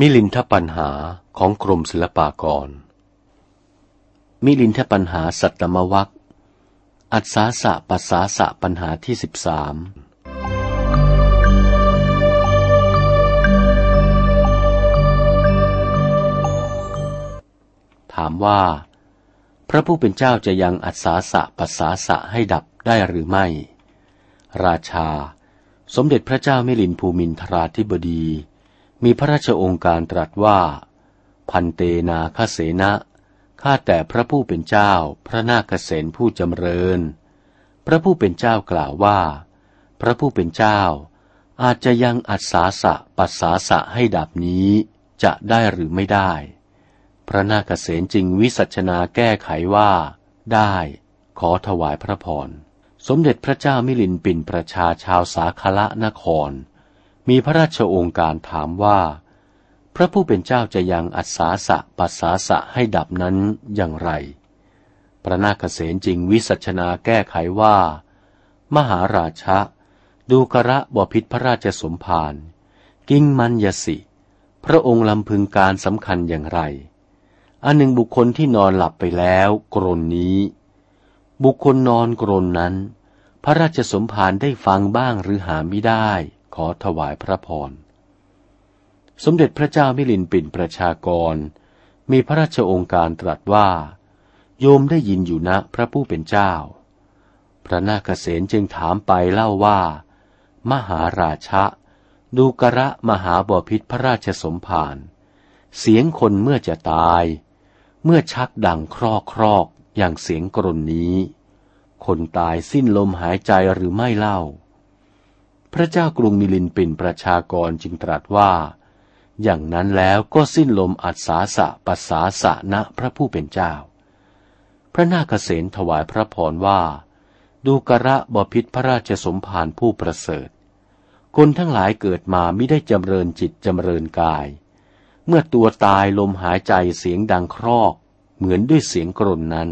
มิลินทปัญหาของกรมศิลปากร มิลินทปัญหาสัตตมวัคอัศาสะปัสสาสะปัญหาที่สิบสามถามว่า พระผู้เป็นเจ้าจะยังอัศาสะปัสสาสะให้ดับได้หรือไม่ ราชา สมเด็จพระเจ้ามิลินภูมินทราธิบดี มีพระราชองค์การตรัสว่า พันเตนาคเสนะข้าแต่พระผู้เป็นเจ้าพระนาคเษนผู้จำเริญ พระผู้เป็นเจ้ากล่าวว่า พระผู้เป็นเจ้า อาจจะยังอัศาสะปัสสาสะให้ดับนี้จะได้หรือไม่ได้ พระนาคเษนจึงวิสัชนาแก้ไขว่า ได้ขอถวายพระพร สมเด็จพระเจ้ามิลินปินประชาชาวสาคละนคร มีพระราชโองการถามว่า พระผู้เป็นเจ้าจะยังอัศาสะปัสสาสะให้ดับนั้นอย่างไร พระนาคเษนจริงวิสัชนาแก้ไขว่า มหาราชะ ดูกระบพิษพระราชสมภารกิ้งมันยสิ พระองค์ลำพึงการสำคัญอย่างไร อันหนึ่งบุคคลที่นอนหลับไปแล้วกรนนี้ บุคคลนอนกรนนั้น พระราชสมภารได้ฟังบ้างหรือหาไม่ได้ ขอถวายพระพร สมเด็จพระเจ้ามิลินปินประชากร มีพระราชองค์การตรัสว่า โยมได้ยินอยู่นะพระผู้เป็นเจ้า พระนาคเษนจึงถามไปเล่าว่า มหาราชะ ดูกระมหาบอพิษพระราชสมภารเสียงคนเมื่อจะตาย เมื่อชักดังครอกครอกอย่างเสียงกรนนี้ คนตายสิ้นลมหายใจหรือไม่เล่า พระเจ้ากรุงมิลินเปินประชากรจึงตรัสว่า อย่างนั้นแล้วก็สิ้นลมอัศาสะปัสสาสะนะพระผู้เป็นเจ้า พระนาคเษนถวายพระพรว่า ดูกระบพิษพระราชสมภารผู้ประเสริฐ คนทั้งหลายเกิดมาไม่ได้จำเริญจิตจำเริญกาย เมื่อตัวตายลมหายใจเสียงดังครอก เหมือนด้วยเสียงกรนนั้น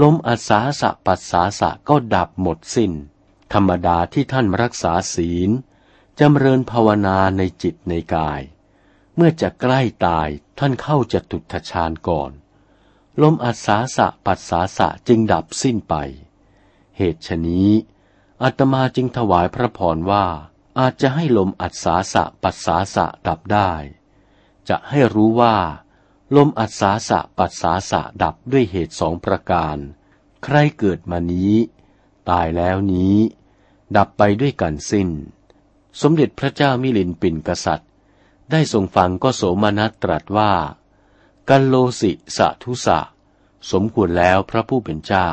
ลมอัศาสะปัสสาสะก็ดับหมดสิน้น ธรรมดาที่ท่านรักษาศีลจำเริญภาวนาในจิตในกาย เมื่อจะใกล้ตายท่านเข้าจะตุทชานก่อน ลมอัศาสะปัสสาสะจึงดับสิ้นไป เหตุฉนี้อาตมาจึงถวายพระพรว่าอาจจะให้ลมอัศาสะปัสสาสะดับได้ จะให้รู้ว่า ลมอัศาสะปัสสาสะดับด้วยเหตุสองประการ ใครเกิดมานี้ ตายแล้วนี้ ดับไปด้วยกันสิ้น สมเด็จพระเจ้ามิลินปินกษัตริย์ ได้ทรงฟังก็โสมนัสตรัสว่า กันโลสิสะทุสะ สมควรแล้วพระผู้เป็นเจ้า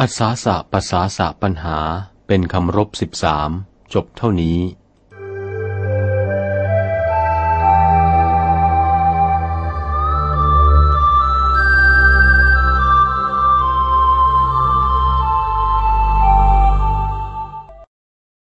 อัศาสะภาษาสะปัญหาเป็นคำรบสิบสามจบเท่านี้